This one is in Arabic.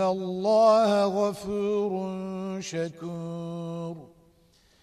الله غفور شكور